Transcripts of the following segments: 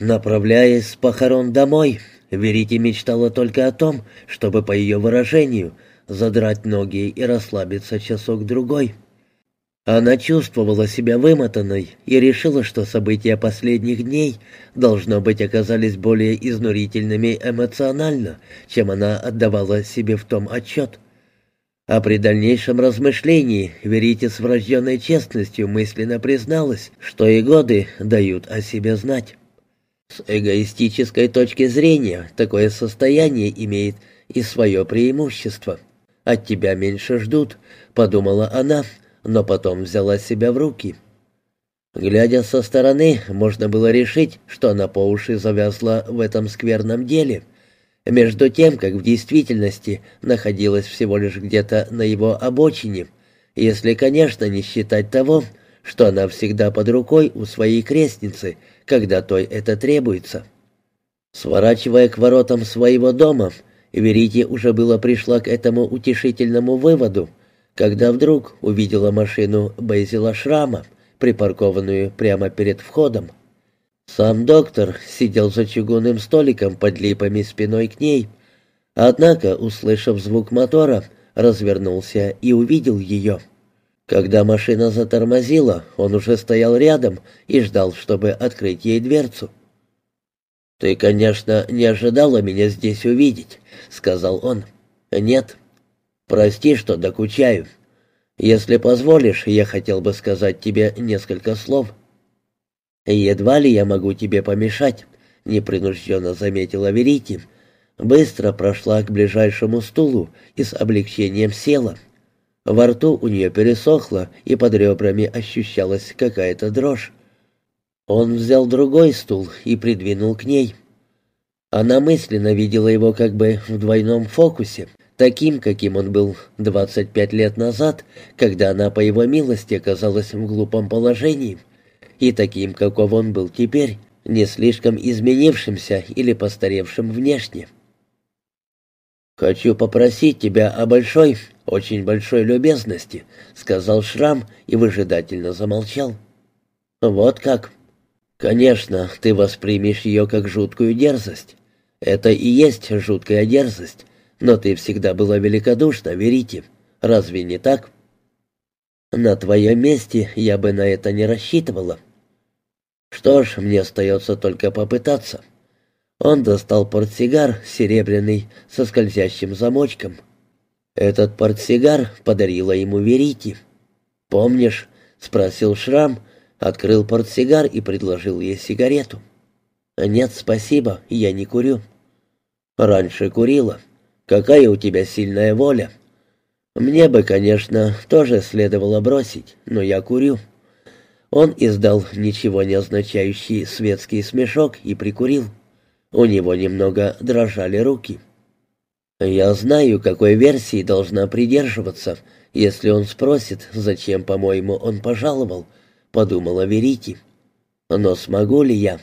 Направляясь с похорон домой, Верите мечтала только о том, чтобы, по ее выражению, задрать ноги и расслабиться часок-другой. Она чувствовала себя вымотанной и решила, что события последних дней, должно быть, оказались более изнурительными эмоционально, чем она отдавала себе в том отчет. А при дальнейшем размышлении Верите с врожденной честностью мысленно призналась, что и годы дают о себе знать. С эгоистической точки зрения такое состояние имеет и свое преимущество. От тебя меньше ждут, подумала она, но потом взяла себя в руки. Глядя со стороны, можно было решить, что она по уши завязла в этом скверном деле, между тем, как в действительности находилась всего лишь где-то на его обочине, если, конечно, не считать того, что она всегда под рукой у своей крестницы, когда той это требуется. Сворачивая к воротам своего дома, Верите уже было пришла к этому утешительному выводу, когда вдруг увидела машину Бейзила Шрама, припаркованную прямо перед входом. Сам доктор сидел за чугунным столиком под липами спиной к ней, однако, услышав звук мотора, развернулся и увидел ее. Когда машина затормозила, он уже стоял рядом и ждал, чтобы открыть ей дверцу. «Ты, конечно, не ожидала меня здесь увидеть», — сказал он. «Нет», «Прости, что докучаю. Если позволишь, я хотел бы сказать тебе несколько слов». «Едва ли я могу тебе помешать», — непринужденно заметила Верити. Быстро прошла к ближайшему стулу и с облегчением села. Во рту у нее пересохло, и под ребрами ощущалась какая-то дрожь. Он взял другой стул и придвинул к ней. Она мысленно видела его как бы в двойном фокусе, таким, каким он был 25 лет назад, когда она по его милости оказалась в глупом положении, и таким, каков он был теперь, не слишком изменившимся или постаревшим внешне. «Хочу попросить тебя о большой, очень большой любезности», — сказал Шрам и выжидательно замолчал. «Вот как. Конечно, ты воспримешь ее как жуткую дерзость. Это и есть жуткая дерзость, но ты всегда была великодушна, верите. Разве не так? На твоем месте я бы на это не рассчитывала. Что ж, мне остается только попытаться. Он достал портсигар, серебряный, со скользящим замочком. Этот портсигар подарила ему Верити. «Помнишь?» — спросил Шрам, открыл портсигар и предложил ей сигарету. «Нет, спасибо, я не курю». «Раньше курила. Какая у тебя сильная воля. Мне бы, конечно, тоже следовало бросить, но я курю. Он издал ничего не означающий светский смешок и прикурил. У него немного дрожали руки. Я знаю, какой версии должна придерживаться, если он спросит, зачем, по-моему, он пожаловал, подумала Верити. Но смогу ли я?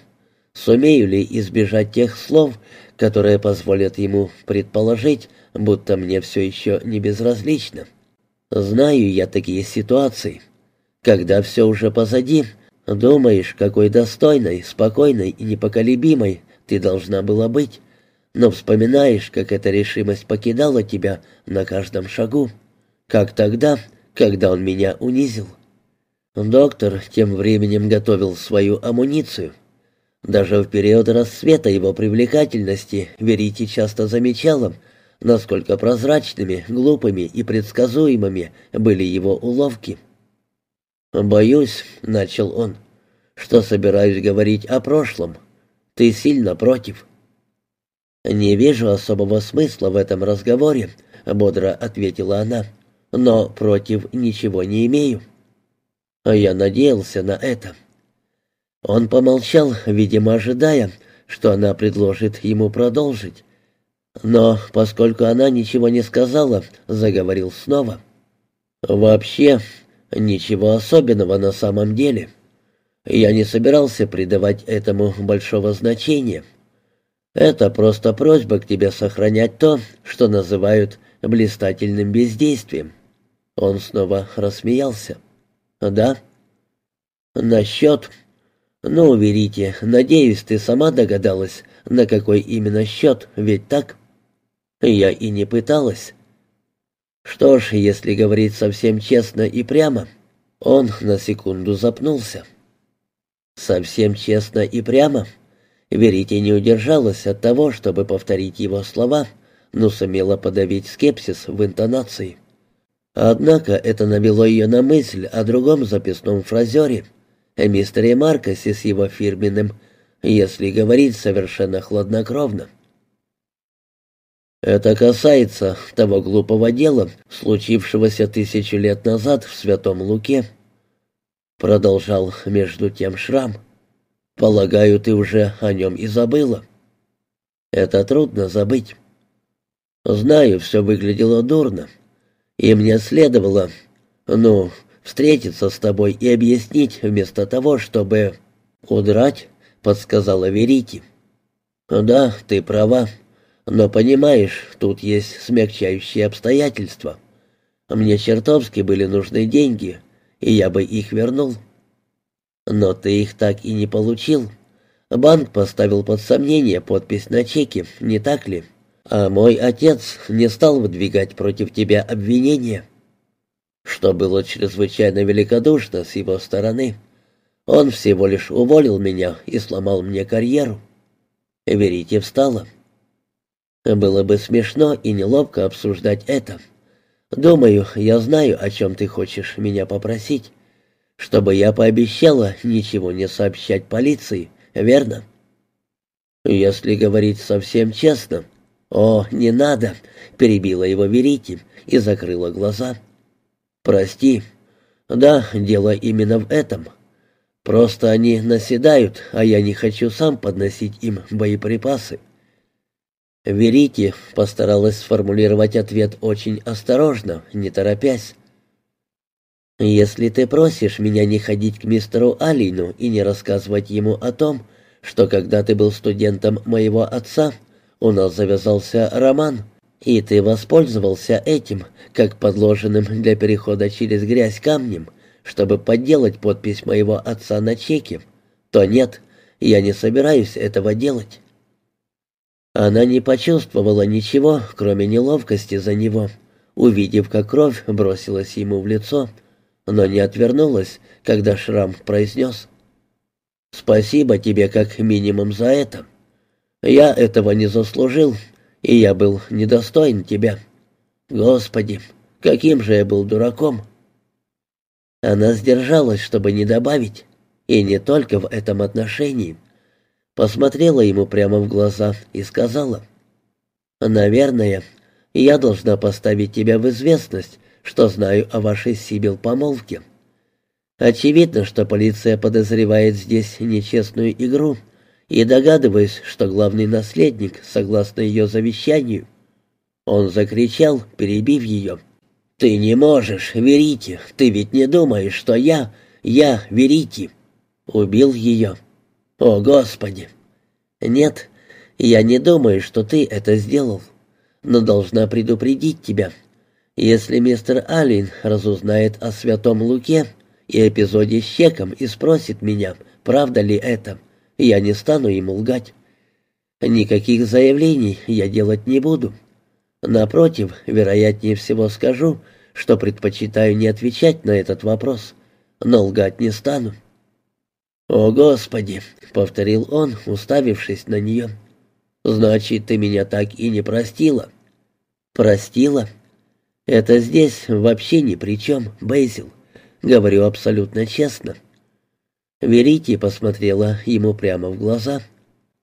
Сумею ли избежать тех слов, которые позволят ему предположить, будто мне все еще не безразлично? Знаю я такие ситуации. Когда все уже позади, думаешь, какой достойной, спокойной и непоколебимой ты должна была быть, но вспоминаешь, как эта решимость покидала тебя на каждом шагу, как тогда, когда он меня унизил. Доктор тем временем готовил свою амуницию — даже в период расцвета его привлекательности Верити часто замечала, насколько прозрачными, глупыми и предсказуемыми были его уловки. «Боюсь», — начал он, — «что собираюсь говорить о прошлом. Ты сильно против». «Не вижу особого смысла в этом разговоре», — бодро ответила она, — «но против ничего не имею». Я надеялся на это. Он помолчал, видимо, ожидая, что она предложит ему продолжить. Но, поскольку она ничего не сказала, заговорил снова. «Вообще, ничего особенного на самом деле. Я не собирался придавать этому большого значения. Это просто просьба к тебе сохранять то, что называют блистательным бездействием». Он снова рассмеялся. «Да?» «Насчет...» «Ну, Верите, надеюсь, ты сама догадалась, на какой именно счет, ведь так?» «Я и не пыталась». «Что ж, если говорить совсем честно и прямо...» Он на секунду запнулся. «Совсем честно и прямо...» Верите не удержалась от того, чтобы повторить его слова, но сумела подавить скепсис в интонации. Однако это навело ее на мысль о другом записном фразере, о мистере Маркосе с его фирменным, если говорить совершенно хладнокровно. Это касается того глупого дела, случившегося тысячу лет назад в Святом Луке. Продолжал между тем Шрам. Полагаю, ты уже о нем и забыла. Это трудно забыть. Знаю, все выглядело дурно. И мне следовало, ну, встретиться с тобой и объяснить вместо того, чтобы удрать, подсказала Верити. Да, ты права. Но понимаешь, тут есть смягчающие обстоятельства. Мне чертовски были нужны деньги, и я бы их вернул. Но ты их так и не получил. Банк поставил под сомнение подпись на чеке, не так ли? А мой отец не стал выдвигать против тебя обвинения. Что было чрезвычайно великодушно с его стороны. Он всего лишь уволил меня и сломал мне карьеру. Верите встала. Было бы смешно и неловко обсуждать это. Думаю, я знаю, о чем ты хочешь меня попросить чтобы я пообещала ничего не сообщать полиции, верно? Если говорить совсем честно, о, не надо, перебила его Верити и закрыла глаза. Прости. Да, дело именно в этом. Просто они наседают, а я не хочу сам подносить им боеприпасы. Верите постаралась сформулировать ответ очень осторожно, не торопясь. «Если ты просишь меня не ходить к мистеру Алину и не рассказывать ему о том, что когда ты был студентом моего отца, у нас завязался роман, и ты воспользовался этим, как подложенным для перехода через грязь камнем, чтобы подделать подпись моего отца на чеке, то нет, я не собираюсь этого делать». Она не почувствовала ничего, кроме неловкости за него, увидев, как кровь бросилась ему в лицо — но не отвернулась, когда Шрам произнес «Спасибо тебе как минимум за это. Я этого не заслужил, и я был недостоин тебя. Господи, каким же я был дураком!» Она сдержалась, чтобы не добавить, и не только в этом отношении. Посмотрела ему прямо в глаза и сказала «Наверное, я должна поставить тебя в известность что знаю о вашей Сибил помолвке. Очевидно, что полиция подозревает здесь нечестную игру, и догадываюсь, что главный наследник, согласно ее завещанию. Он закричал, перебив ее. «Ты не можешь, Верите, ты ведь не думаешь, что я, я, Верите, убил ее? О, Господи!» «Нет, я не думаю, что ты это сделал, но должна предупредить тебя, если мистер Аллен разузнает о Святом Луке и эпизоде с чеком и спросит меня, правда ли это, я не стану ему лгать. Никаких заявлений я делать не буду. Напротив, вероятнее всего скажу, что предпочитаю не отвечать на этот вопрос, но лгать не стану. «О, Господи!» — повторил он, уставившись на нее. «Значит, ты меня так и не простила?» «Простила?» Это здесь вообще ни при чем, Бейзил. Говорю абсолютно честно. Верите посмотрела ему прямо в глаза.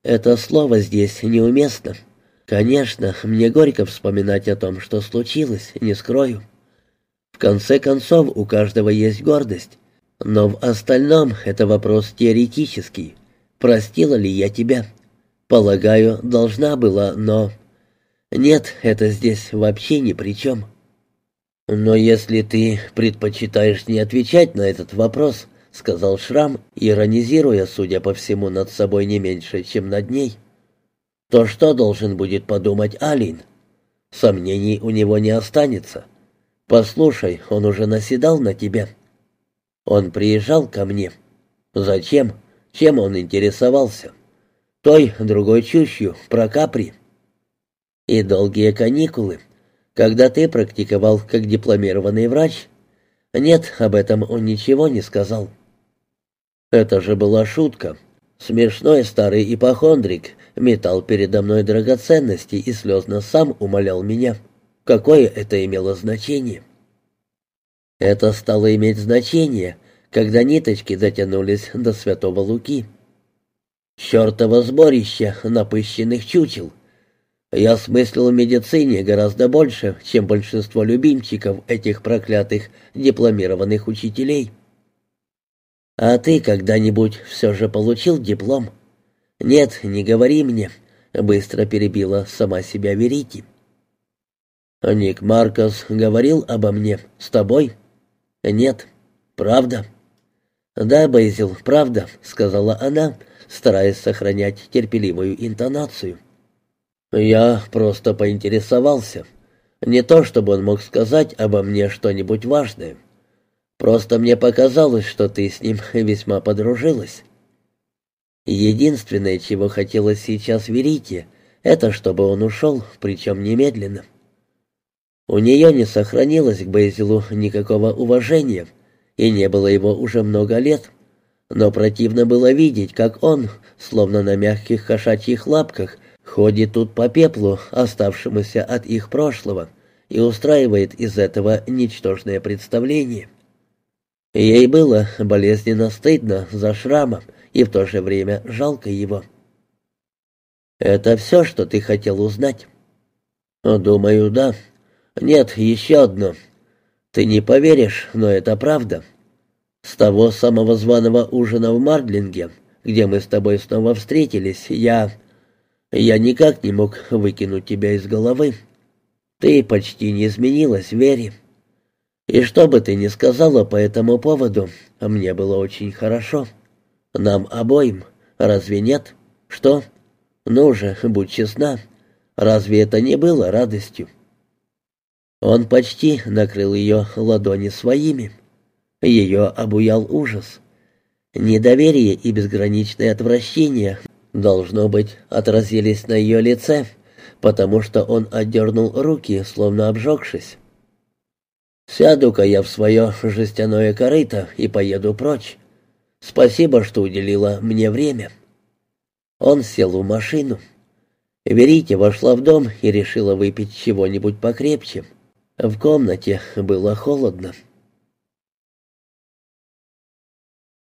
Это слово здесь неуместно. Конечно, мне горько вспоминать о том, что случилось, не скрою. В конце концов, у каждого есть гордость. Но в остальном это вопрос теоретический. Простила ли я тебя? Полагаю, должна была, но... Нет, это здесь вообще ни при чем. «Но если ты предпочитаешь не отвечать на этот вопрос», — сказал Шрам, иронизируя, судя по всему, над собой не меньше, чем над ней, «то что должен будет подумать Алин? Сомнений у него не останется. Послушай, он уже наседал на тебя. Он приезжал ко мне. Зачем? Чем он интересовался? Той, другой чушью, про капри. И долгие каникулы, когда ты практиковал как дипломированный врач. Нет, об этом он ничего не сказал. Это же была шутка. Смешной старый ипохондрик метал передо мной драгоценности и слезно сам умолял меня. Какое это имело значение? Это стало иметь значение, когда ниточки дотянулись до Святого Луки. Чёртово сборище напыщенных чучел. Я смыслил в медицине гораздо больше, чем большинство любимчиков этих проклятых дипломированных учителей. А ты когда-нибудь все же получил диплом? Нет, не говори мне, быстро перебила сама себя Верити. Ник Маркос говорил обо мне с тобой? Нет. Правда? Да, Бейзил, правда, сказала она, стараясь сохранять терпеливую интонацию. Я просто поинтересовался. Не то, чтобы он мог сказать обо мне что-нибудь важное. Просто мне показалось, что ты с ним весьма подружилась. Единственное, чего хотелось сейчас Верите, это чтобы он ушел, причем немедленно. У нее не сохранилось к Бейзилу никакого уважения, и не было его уже много лет. Но противно было видеть, как он, словно на мягких кошачьих лапках, ходит тут по пеплу, оставшемуся от их прошлого, и устраивает из этого ничтожное представление. Ей было болезненно стыдно за шрама и в то же время жалко его. «Это все, что ты хотел узнать?» «Думаю, да. Нет, еще одно. Ты не поверишь, но это правда. С того самого званого ужина в Мардлинге, где мы с тобой снова встретились, я... Я никак не мог выкинуть тебя из головы. Ты почти не изменилась, Вере. И что бы ты ни сказала по этому поводу, мне было очень хорошо. Нам обоим. Разве нет? Что? Ну же, будь честна. Разве это не было радостью? Он почти накрыл ее ладони своими. Ее обуял ужас. Недоверие и безграничное отвращение, должно быть, отразились на ее лице, потому что он отдернул руки, словно обжегшись. «Сяду-ка я в свое жестяное корыто и поеду прочь. Спасибо, что уделила мне время». Он сел в машину. Верите вошла в дом и решила выпить чего-нибудь покрепче. В комнате было холодно.